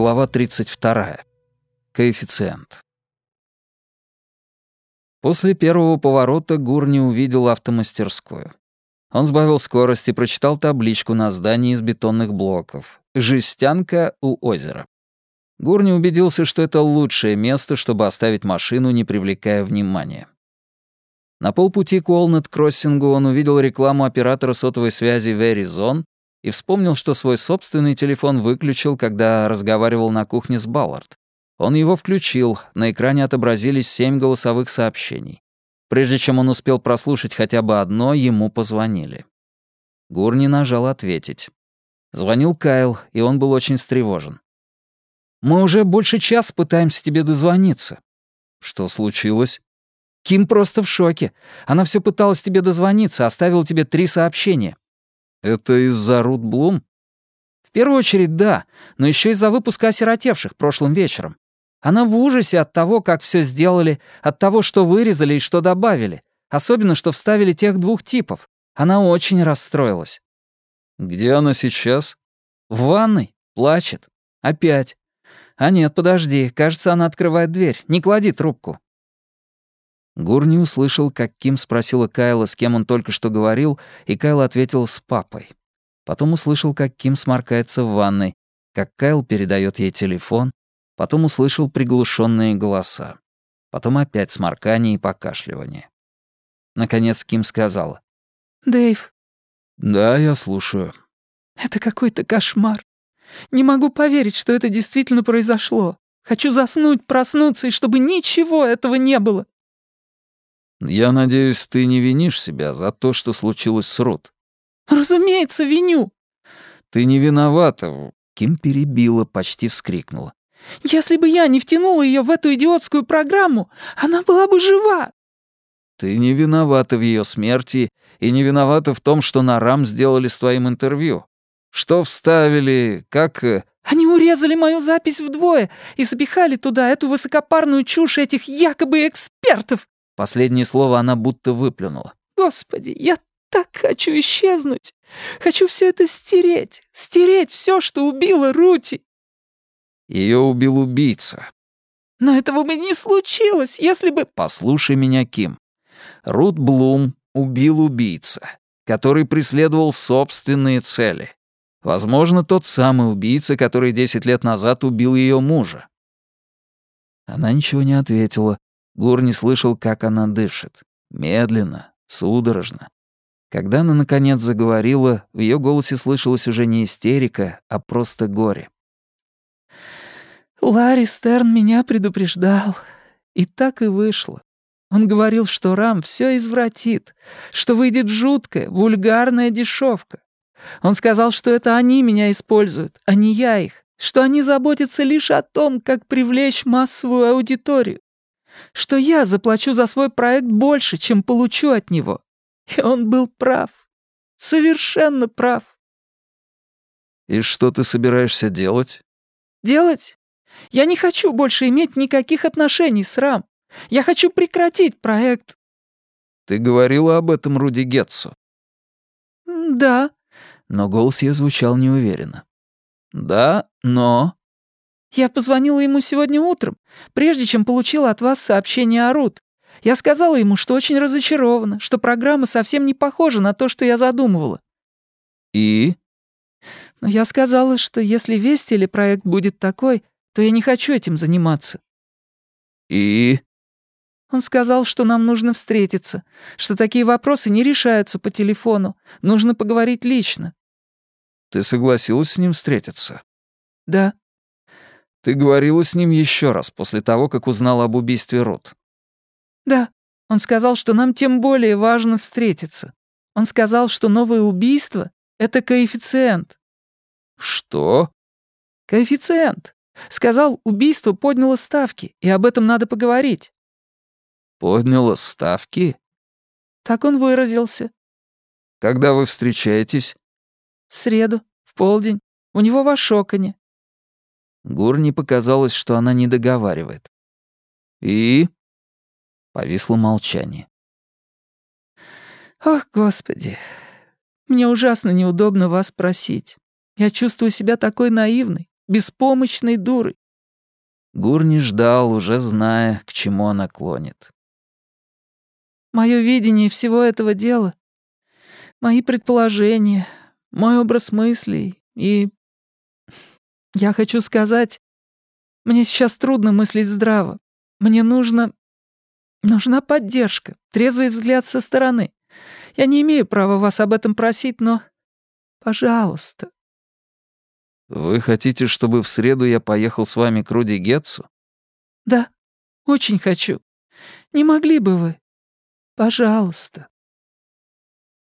Глава 32. Коэффициент. После первого поворота Гурни увидел автомастерскую. Он сбавил скорость и прочитал табличку на здании из бетонных блоков. «Жестянка у озера». Гурни убедился, что это лучшее место, чтобы оставить машину, не привлекая внимания. На полпути к Уолнет-кроссингу он увидел рекламу оператора сотовой связи Verizon и вспомнил, что свой собственный телефон выключил, когда разговаривал на кухне с Баллард. Он его включил, на экране отобразились семь голосовых сообщений. Прежде чем он успел прослушать хотя бы одно, ему позвонили. Гурни нажал «Ответить». Звонил Кайл, и он был очень встревожен. «Мы уже больше часа пытаемся тебе дозвониться». «Что случилось?» «Ким просто в шоке. Она все пыталась тебе дозвониться, оставила тебе три сообщения. Это из-за Рут Блум? В первую очередь, да, но еще из-за выпуска осиротевших прошлым вечером. Она в ужасе от того, как все сделали, от того, что вырезали и что добавили. Особенно, что вставили тех двух типов. Она очень расстроилась. Где она сейчас? В ванной. Плачет. Опять. А нет, подожди. Кажется, она открывает дверь. Не клади трубку. Гурни услышал, как Ким спросила Кайла, с кем он только что говорил, и Кайл ответил «с папой». Потом услышал, как Ким сморкается в ванной, как Кайл передает ей телефон, потом услышал приглушенные голоса. Потом опять сморкание и покашливание. Наконец Ким сказала. «Дэйв». «Да, я слушаю». «Это какой-то кошмар. Не могу поверить, что это действительно произошло. Хочу заснуть, проснуться, и чтобы ничего этого не было. Я надеюсь, ты не винишь себя за то, что случилось с Рут. Разумеется, виню. Ты не виновата. Ким перебила, почти вскрикнула. Если бы я не втянула ее в эту идиотскую программу, она была бы жива. Ты не виновата в ее смерти и не виновата в том, что на рам сделали с твоим интервью. Что вставили, как... Э, Они урезали мою запись вдвое и запихали туда эту высокопарную чушь этих якобы экспертов. Последнее слово она будто выплюнула. «Господи, я так хочу исчезнуть! Хочу все это стереть! Стереть все, что убило Рути!» Ее убил убийца. «Но этого бы не случилось, если бы...» «Послушай меня, Ким. Рут Блум убил убийца, который преследовал собственные цели. Возможно, тот самый убийца, который десять лет назад убил ее мужа». Она ничего не ответила, Гур не слышал, как она дышит. Медленно, судорожно. Когда она, наконец, заговорила, в ее голосе слышалась уже не истерика, а просто горе. «Ларри Стерн меня предупреждал. И так и вышло. Он говорил, что Рам все извратит, что выйдет жуткая, вульгарная дешевка. Он сказал, что это они меня используют, а не я их, что они заботятся лишь о том, как привлечь массовую аудиторию что я заплачу за свой проект больше, чем получу от него. И он был прав. Совершенно прав. И что ты собираешься делать? Делать? Я не хочу больше иметь никаких отношений с Рам. Я хочу прекратить проект. Ты говорила об этом Руди Гетсу? Да. Но голос ее звучал неуверенно. Да, но... Я позвонила ему сегодня утром, прежде чем получила от вас сообщение о Рут. Я сказала ему, что очень разочарована, что программа совсем не похожа на то, что я задумывала. И? Но я сказала, что если весть или проект будет такой, то я не хочу этим заниматься. И? Он сказал, что нам нужно встретиться, что такие вопросы не решаются по телефону, нужно поговорить лично. Ты согласилась с ним встретиться? Да. Ты говорила с ним еще раз после того, как узнала об убийстве Рут. Да. Он сказал, что нам тем более важно встретиться. Он сказал, что новое убийство — это коэффициент. Что? Коэффициент. Сказал, убийство подняло ставки, и об этом надо поговорить. Подняло ставки? Так он выразился. Когда вы встречаетесь? В среду, в полдень. У него в Ашокане. Гурни показалось, что она не договаривает. «И?» Повисло молчание. «Ох, Господи, мне ужасно неудобно вас просить. Я чувствую себя такой наивной, беспомощной дурой. Гурни ждал, уже зная, к чему она клонит. Мое видение всего этого дела, мои предположения, мой образ мыслей и... Я хочу сказать, мне сейчас трудно мыслить здраво. Мне нужно... Нужна поддержка, трезвый взгляд со стороны. Я не имею права вас об этом просить, но... Пожалуйста. Вы хотите, чтобы в среду я поехал с вами к Руди Гетцу? Да, очень хочу. Не могли бы вы? Пожалуйста.